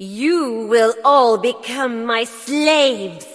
You will all become my slaves.